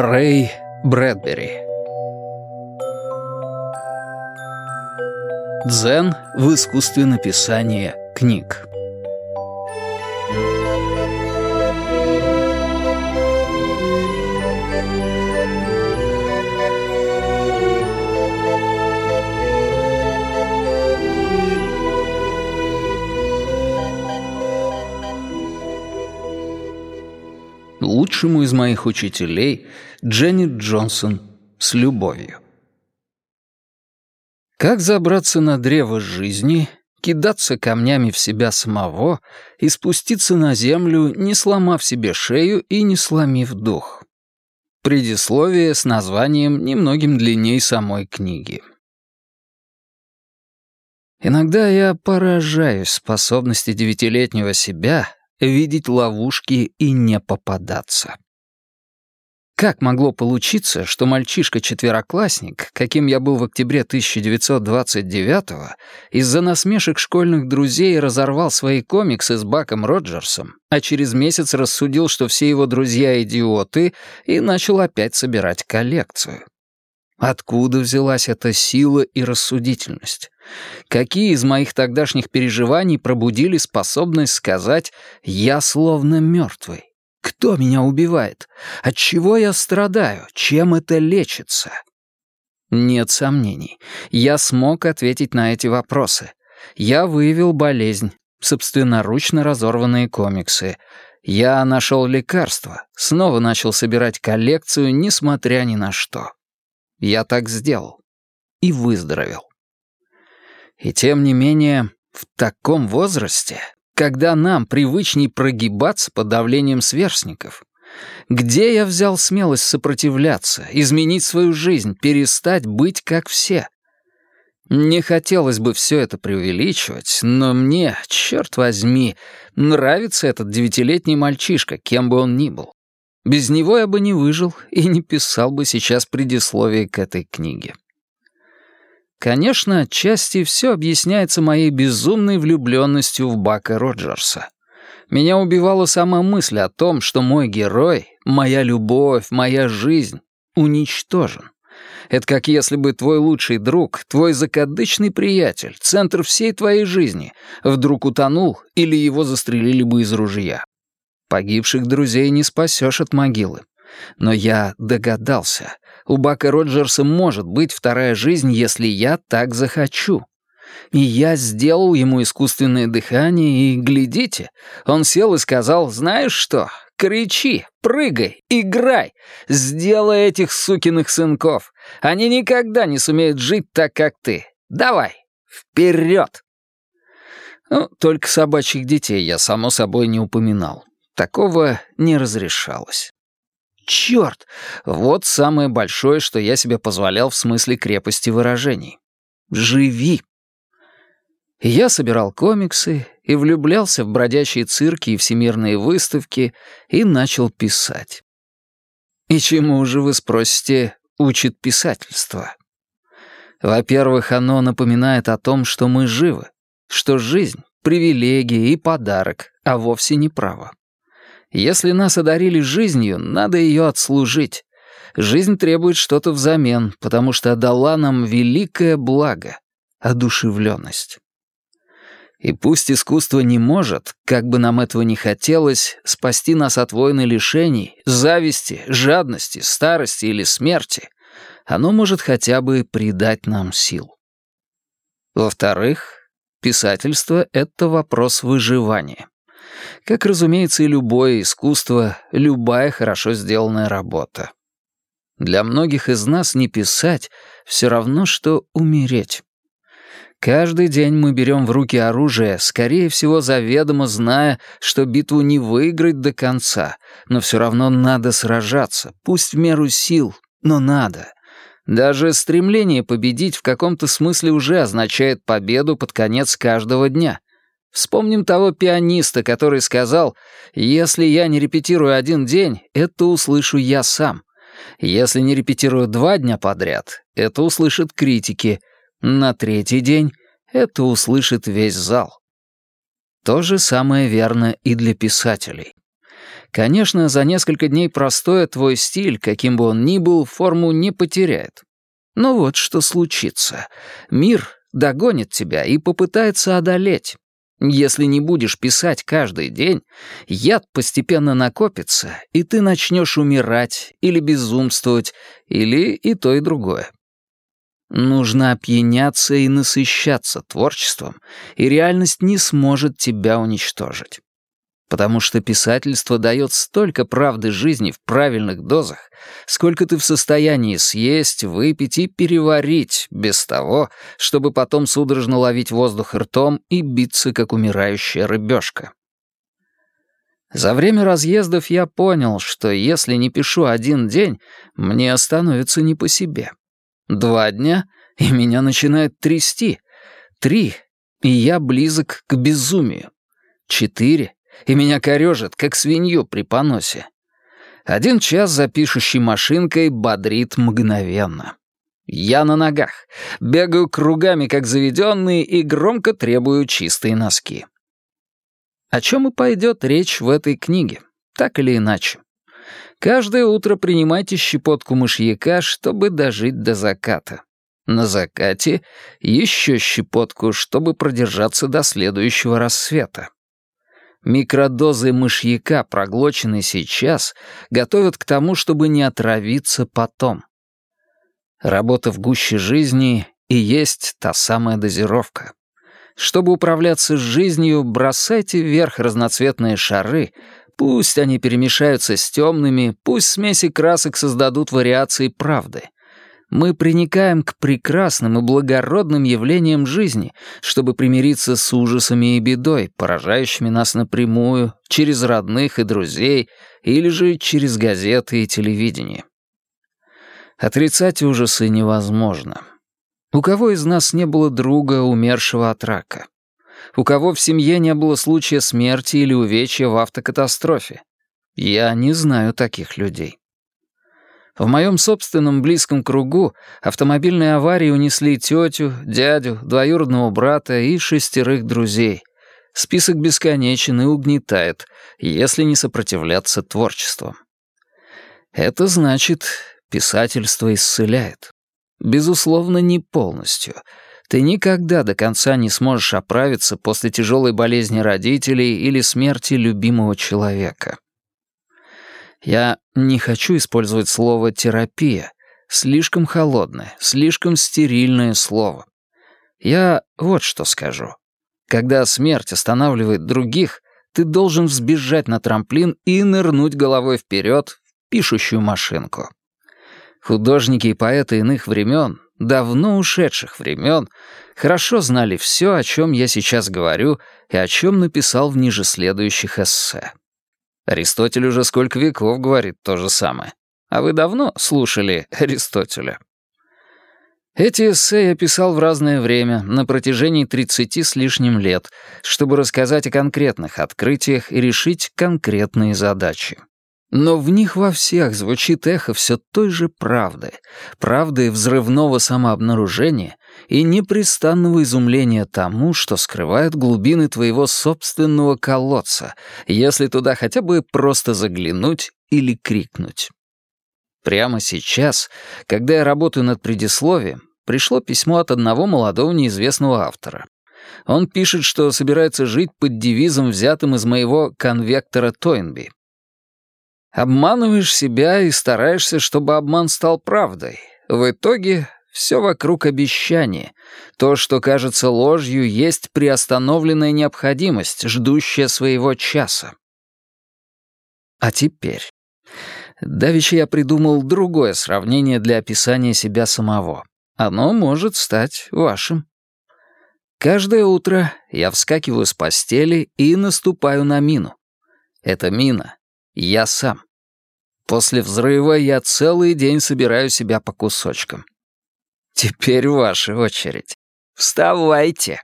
Рэй Брэдбери. Дзен в искусстве написания книг лучшему из моих учителей, Дженнет Джонсон, с любовью. Как забраться на древо жизни, кидаться камнями в себя самого и спуститься на землю, не сломав себе шею и не сломив дух. Предисловие с названием немногим длинней самой книги. Иногда я поражаюсь способности девятилетнего себя видеть ловушки и не попадаться. Как могло получиться, что мальчишка-четвероклассник, каким я был в октябре 1929-го, из-за насмешек школьных друзей разорвал свои комиксы с Баком Роджерсом, а через месяц рассудил, что все его друзья — идиоты, и начал опять собирать коллекцию? Откуда взялась эта сила и рассудительность? Какие из моих тогдашних переживаний пробудили способность сказать «я словно мертвый»? Кто меня убивает? От чего я страдаю? Чем это лечится? Нет сомнений. Я смог ответить на эти вопросы. Я выявил болезнь, собственноручно разорванные комиксы. Я нашел лекарство, снова начал собирать коллекцию, несмотря ни на что. Я так сделал. И выздоровел. И тем не менее, в таком возрасте, когда нам привычней прогибаться под давлением сверстников, где я взял смелость сопротивляться, изменить свою жизнь, перестать быть как все? Не хотелось бы все это преувеличивать, но мне, черт возьми, нравится этот девятилетний мальчишка, кем бы он ни был. Без него я бы не выжил и не писал бы сейчас предисловие к этой книге. Конечно, отчасти все объясняется моей безумной влюбленностью в Бака Роджерса. Меня убивала сама мысль о том, что мой герой, моя любовь, моя жизнь уничтожен. Это как если бы твой лучший друг, твой закадычный приятель, центр всей твоей жизни, вдруг утонул или его застрелили бы из ружья. Погибших друзей не спасешь от могилы. Но я догадался. У Бака Роджерса может быть вторая жизнь, если я так захочу. И я сделал ему искусственное дыхание, и, глядите, он сел и сказал, знаешь что, кричи, прыгай, играй, сделай этих сукиных сынков. Они никогда не сумеют жить так, как ты. Давай, вперед! Ну, только собачьих детей я, само собой, не упоминал. Такого не разрешалось. Черт! Вот самое большое, что я себе позволял в смысле крепости выражений. Живи! я собирал комиксы и влюблялся в бродячие цирки и всемирные выставки и начал писать. И чему же, вы спросите, учит писательство? Во-первых, оно напоминает о том, что мы живы, что жизнь — привилегия и подарок, а вовсе не право. Если нас одарили жизнью, надо ее отслужить. Жизнь требует что-то взамен, потому что дала нам великое благо — одушевленность. И пусть искусство не может, как бы нам этого не хотелось, спасти нас от войны лишений, зависти, жадности, старости или смерти, оно может хотя бы придать нам сил. Во-вторых, писательство — это вопрос выживания. Как, разумеется, и любое искусство, любая хорошо сделанная работа. Для многих из нас не писать все равно, что умереть. Каждый день мы берем в руки оружие, скорее всего, заведомо зная, что битву не выиграть до конца, но все равно надо сражаться, пусть в меру сил, но надо. Даже стремление победить в каком-то смысле уже означает победу под конец каждого дня. Вспомним того пианиста, который сказал, «Если я не репетирую один день, это услышу я сам. Если не репетирую два дня подряд, это услышат критики. На третий день это услышит весь зал». То же самое верно и для писателей. Конечно, за несколько дней простоя твой стиль, каким бы он ни был, форму не потеряет. Но вот что случится. Мир догонит тебя и попытается одолеть. Если не будешь писать каждый день, яд постепенно накопится, и ты начнешь умирать или безумствовать, или и то, и другое. Нужно опьяняться и насыщаться творчеством, и реальность не сможет тебя уничтожить потому что писательство дает столько правды жизни в правильных дозах, сколько ты в состоянии съесть, выпить и переварить без того, чтобы потом судорожно ловить воздух ртом и биться, как умирающая рыбешка. За время разъездов я понял, что если не пишу один день, мне становится не по себе. Два дня, и меня начинает трясти. Три, и я близок к безумию. Четыре, и меня корежит, как свинью при поносе. Один час за пишущей машинкой бодрит мгновенно. Я на ногах, бегаю кругами, как заведенный, и громко требую чистые носки. О чем и пойдет речь в этой книге, так или иначе. Каждое утро принимайте щепотку мышьяка, чтобы дожить до заката. На закате еще щепотку, чтобы продержаться до следующего рассвета. Микродозы мышьяка, проглоченные сейчас, готовят к тому, чтобы не отравиться потом. Работа в гуще жизни и есть та самая дозировка. Чтобы управляться с жизнью, бросайте вверх разноцветные шары, пусть они перемешаются с темными, пусть смеси красок создадут вариации правды мы приникаем к прекрасным и благородным явлениям жизни, чтобы примириться с ужасами и бедой, поражающими нас напрямую, через родных и друзей, или же через газеты и телевидение. Отрицать ужасы невозможно. У кого из нас не было друга, умершего от рака? У кого в семье не было случая смерти или увечья в автокатастрофе? Я не знаю таких людей. В моем собственном близком кругу автомобильные аварии унесли тетю, дядю, двоюродного брата и шестерых друзей. Список бесконечен и угнетает, если не сопротивляться творчеству. Это значит, писательство исцеляет. Безусловно, не полностью. Ты никогда до конца не сможешь оправиться после тяжелой болезни родителей или смерти любимого человека. Я не хочу использовать слово «терапия». Слишком холодное, слишком стерильное слово. Я вот что скажу. Когда смерть останавливает других, ты должен взбежать на трамплин и нырнуть головой вперед в пишущую машинку. Художники и поэты иных времен, давно ушедших времен, хорошо знали все, о чем я сейчас говорю и о чем написал в ниже следующих эссе. Аристотель уже сколько веков говорит то же самое. А вы давно слушали Аристотеля? Эти эссе я писал в разное время, на протяжении 30 с лишним лет, чтобы рассказать о конкретных открытиях и решить конкретные задачи. Но в них во всех звучит эхо все той же правды, правды взрывного самообнаружения и непрестанного изумления тому, что скрывает глубины твоего собственного колодца, если туда хотя бы просто заглянуть или крикнуть. Прямо сейчас, когда я работаю над предисловием, пришло письмо от одного молодого неизвестного автора. Он пишет, что собирается жить под девизом, взятым из моего конвектора Тойнби. Обманываешь себя и стараешься, чтобы обман стал правдой. В итоге все вокруг обещания. То, что кажется ложью, есть приостановленная необходимость, ждущая своего часа. А теперь... Давеча я придумал другое сравнение для описания себя самого. Оно может стать вашим. Каждое утро я вскакиваю с постели и наступаю на мину. Это мина я сам. После взрыва я целый день собираю себя по кусочкам. Теперь ваша очередь. Вставайте.